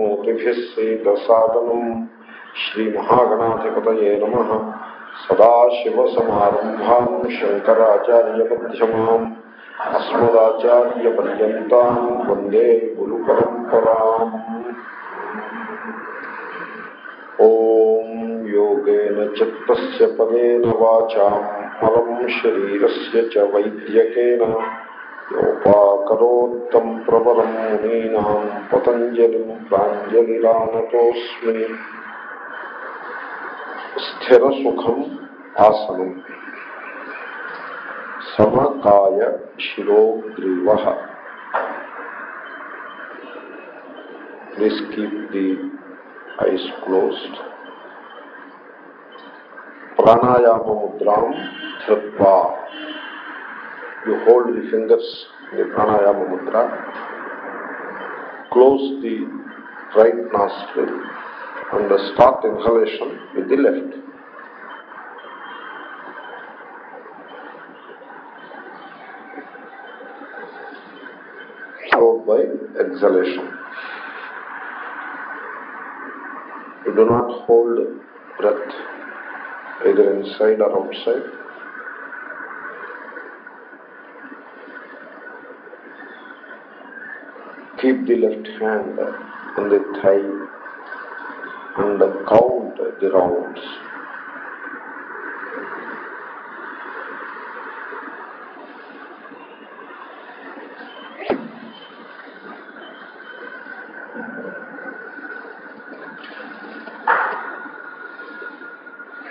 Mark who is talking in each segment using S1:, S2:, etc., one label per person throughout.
S1: و تھی سید مہنا نم سا شربھان شنکراچار مسدار پہنتا گل پہ او یوگین چھوٹے پدین وچا مل شریشین యోపాకరోత్తం ప్రవరం మునీనా పతంజలి ప్రాంజలిరానతోస్మి. స్థిర సుఖం ఆసనం. సమకాయ శిరోగ్రీవ. Please keep the eyes closed pranayama ధృత్వా. You hold the fingers in the pranayama mudra. Close the right nostril and start inhalation with the left. Followed by exhalation. You do not hold breath either inside or outside. Keep the left hand on the thigh and count the rounds.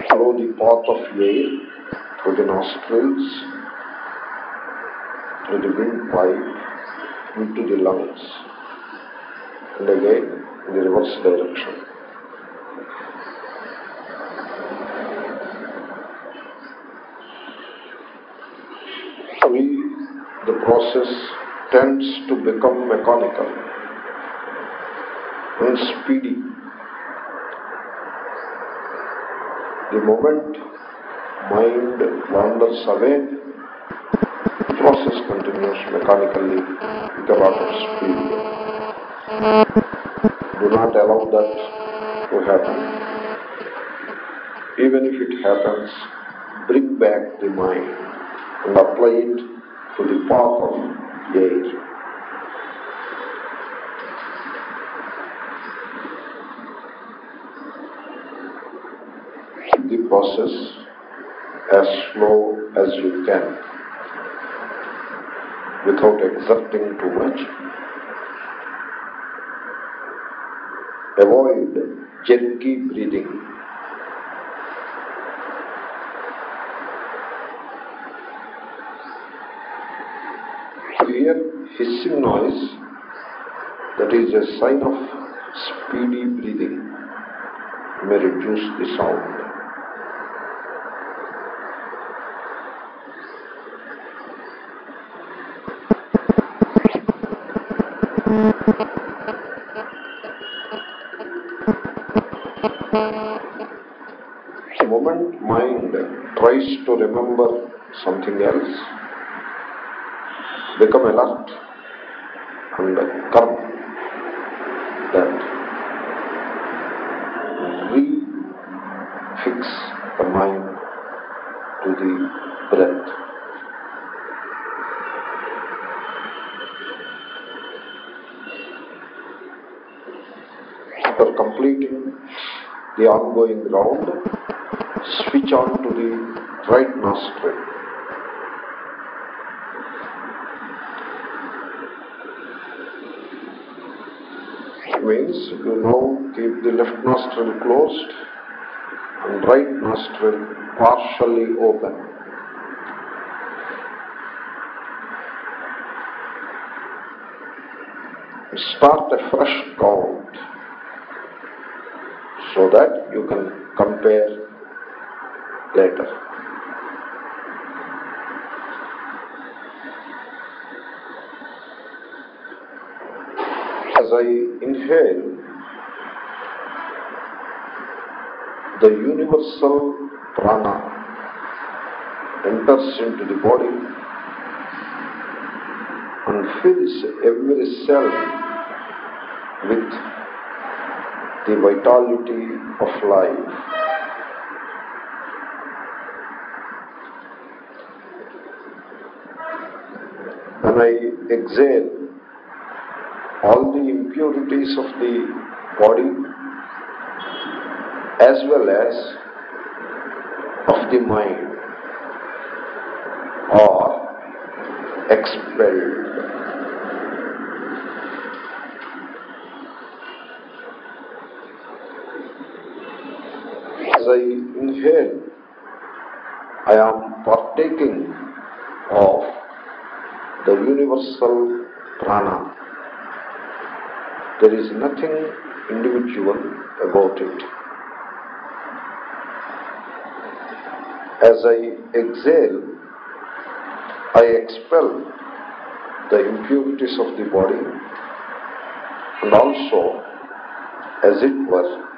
S1: Follow the path of air through the nostrils, through the windpipe, into the lungs, and again in the reverse direction. We, the process tends to become mechanical and speedy. The moment mind wanders away, process continues mechanically with a lot of speed. Do not allow that to happen. Even if it happens, bring back the mind and apply it to the path of air. the process as slow as you can without exerting too much. Avoid jerky breathing. Hear hissing noise, that is a sign of speedy breathing. May reduce the sound. The moment mind tries to remember something else, become alert and curb that. Refix the mind to the breath. After completing the ongoing round, switch on to the right nostril. Means you now keep the left nostril closed and right nostril partially open. Start a fresh count so that you can compare later. As I inhale, the universal prana enters into the body and fills every cell with the vitality of life. When I exhale, all the impurities of the body as well as of the mind are expelled. I inhale, I am partaking of the universal prana. There is nothing individual about it. As I exhale, I expel the impurities of the body and also, as it were,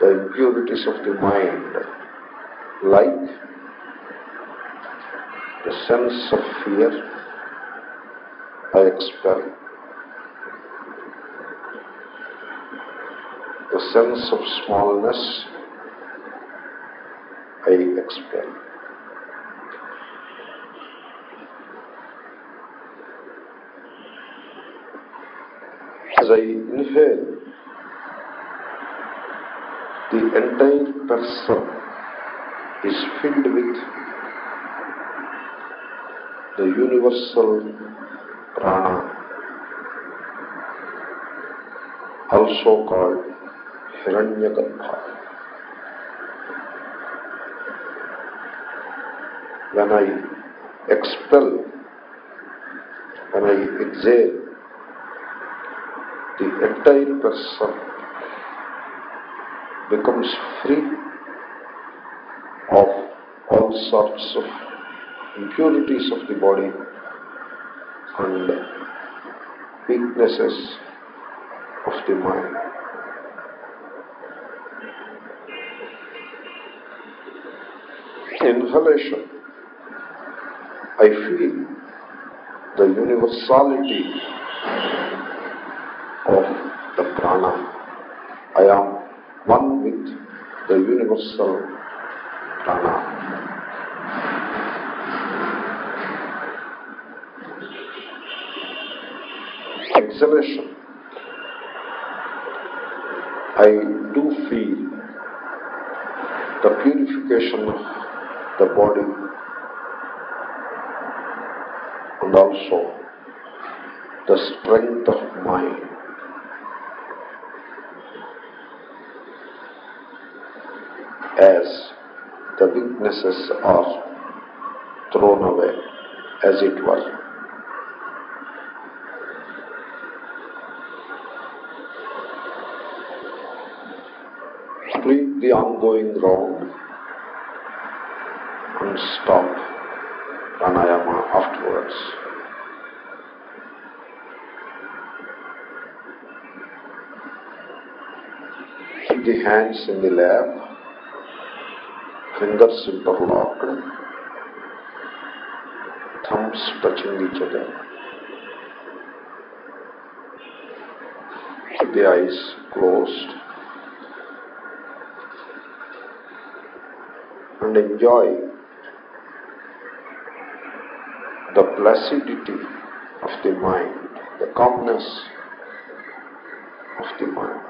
S1: the impurities of the mind, like the sense of fear, I expel. The sense of smallness, I expel. As I inhale, the entire person is filled with the universal prana, also called Hiranyagarbha. When I expel, when I exhale, the entire person becomes free of all sorts of impurities of the body and weaknesses of the mind. Inhalation. I feel the universality of the prana. I am one with the universal. Exhalation. I do feel the purification of the body and also the strength of mind. The weaknesses are thrown away, as it were. Complete the ongoing round and stop pranayama afterwards. Keep the hands in the lap, fingers interlocked, thumbs touching each other. The eyes closed and enjoy the placidity of the mind, the calmness of the mind.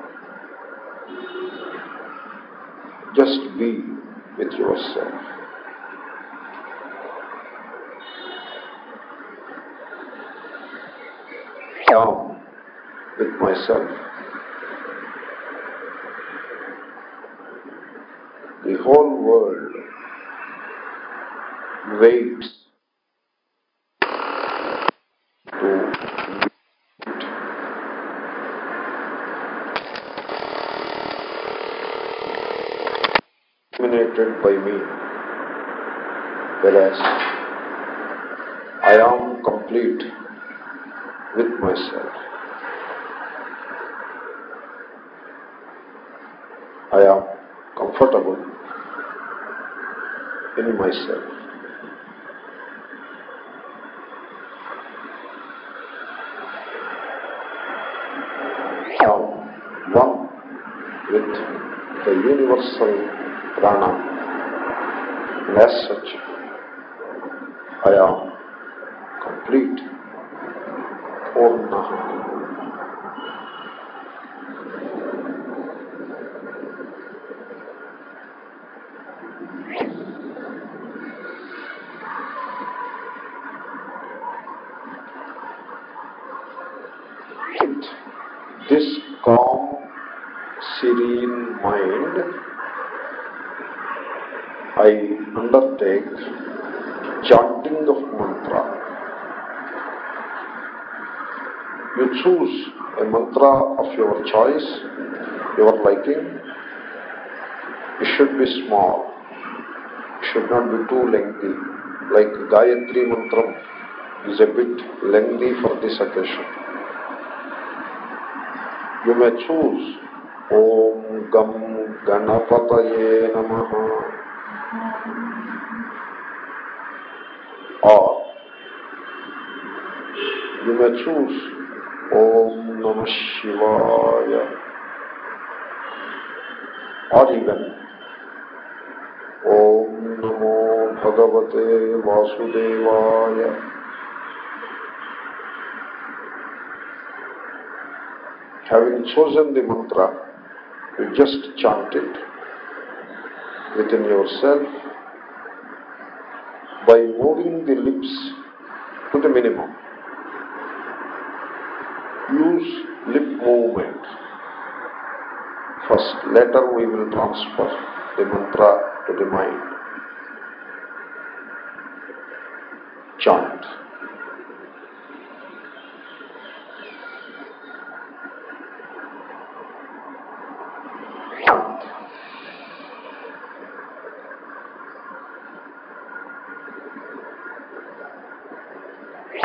S1: Just be with yourself. Calm with myself. The whole world waits dominated by me, whereas I am complete with myself. I am comfortable in myself. Universal prana. And as such, I am complete, Purnaha. This calm, serene mind, I undertake chanting of mantra. You choose a mantra of your choice, your liking. It should be small. It should not be too lengthy. Like Gayatri mantra is a bit lengthy for this occasion. You may choose Om Gam Ganapataye Namaha or you may choose Om Namah Shivaya. Or even Om Namo Bhagavate Vasudevaya. Having chosen the mantra, you just chant it within yourself by moving the lips to the minimum. Use lip movement. First, later we will transfer the mantra to the mind. Chant.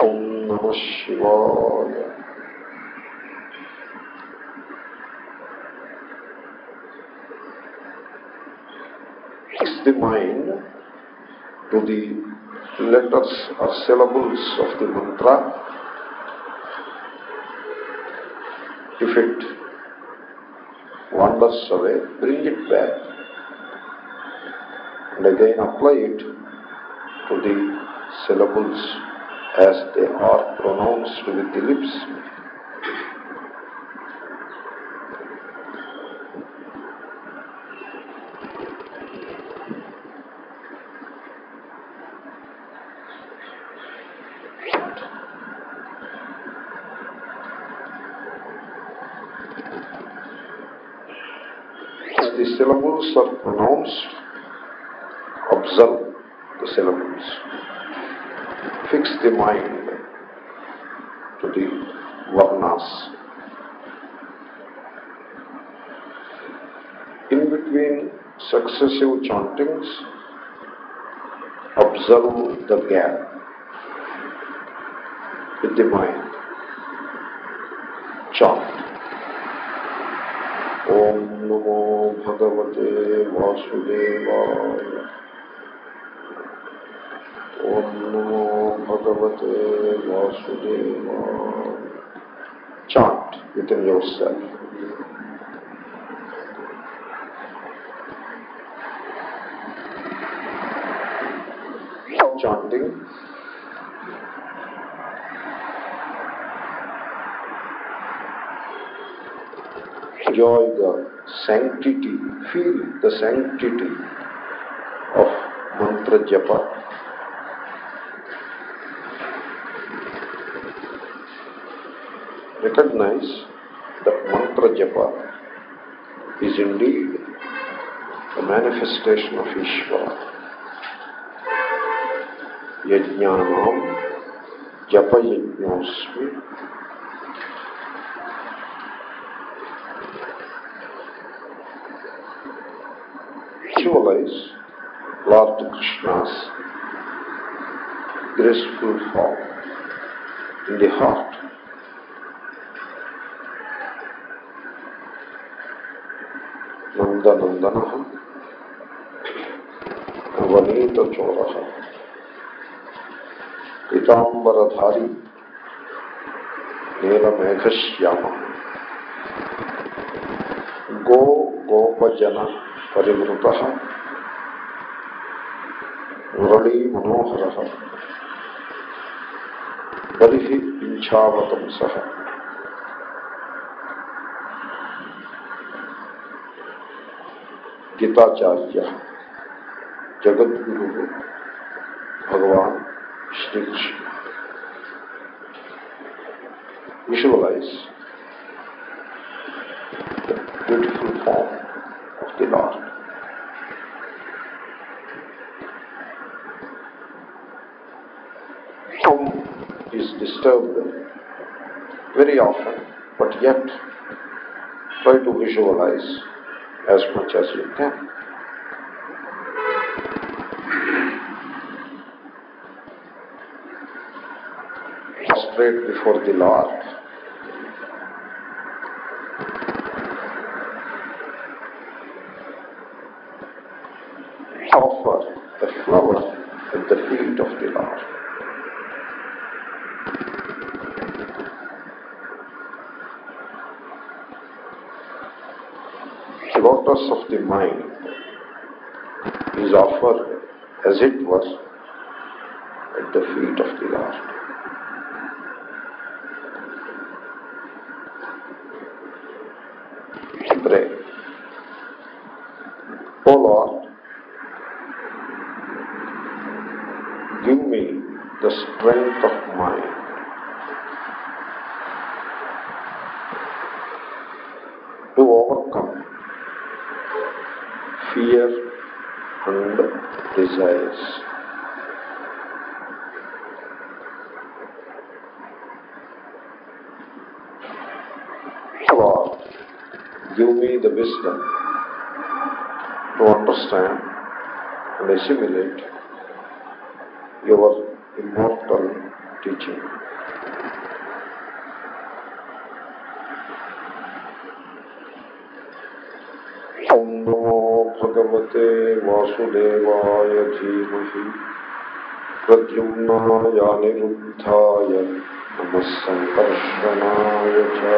S1: Om Fix the mind to the letters or syllables of the mantra. If it wanders away, bring it back. And again apply it to the syllables as they are pronounced with the lips. Was انٹوین six observe the gap وائنڈ چار او نمو بگوتے واسد واسد Within yourself. Chanting. Enjoy the sanctity, feel the sanctity of mantra japa. Recognize japa is indeed a manifestation of Ishvara. Yajnanam japa yajnosmi visualize Lord Krishna's graceful form in the heart. Nandanandana Navaneeta Choraha Pitambarathari Neelameghashyama Go గోపజన పరివృత Murali మనోహర బలి పింఛావతంస हिताचार्य जगत गुरु भगवान Shri Krishna visualise beautiful form of the lord is disturbed very often, but yet try to visualize as much as you can. Prostrate before the Lord. Offer a flower at the feet of the Lord. The lotus of the mind is offered as it was at the feet of the Lord. Pray. O Lord, give me the strength of mind to overcome fear and desires. Give me the wisdom to understand and assimilate your immortal teaching. भगवते वासुदेवाय धीमहि प्रद्युम्नायानिरुद्धाय नमः सङ्कर्षणाय च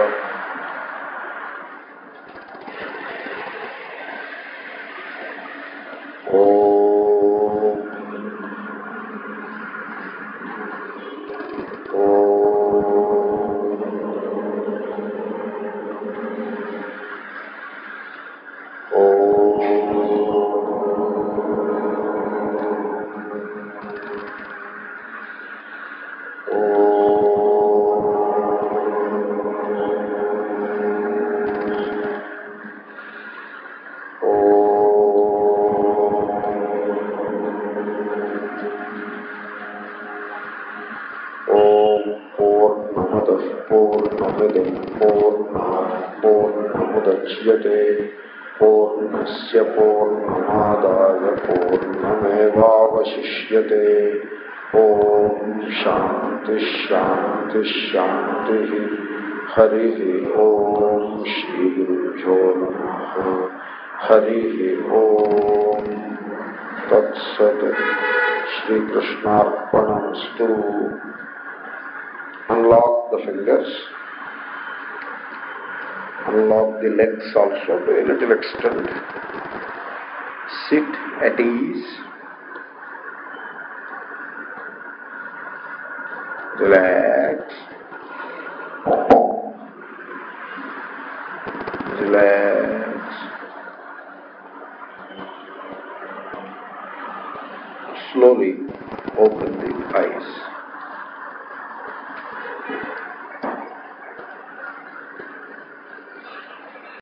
S1: पूर्णस्य पूर्णमादाय पूर्णमेवावशिष्यते ॐ शान्तिश्शान्तिश्शान्तिः हरिः ॐ श्रीगुरुभ्यो नमः हरिः ॐ तत्सत् श्रीकृष्णार्पणमस्तु unlock the fingers, unlock the legs also to a little extent, sit at ease, relax,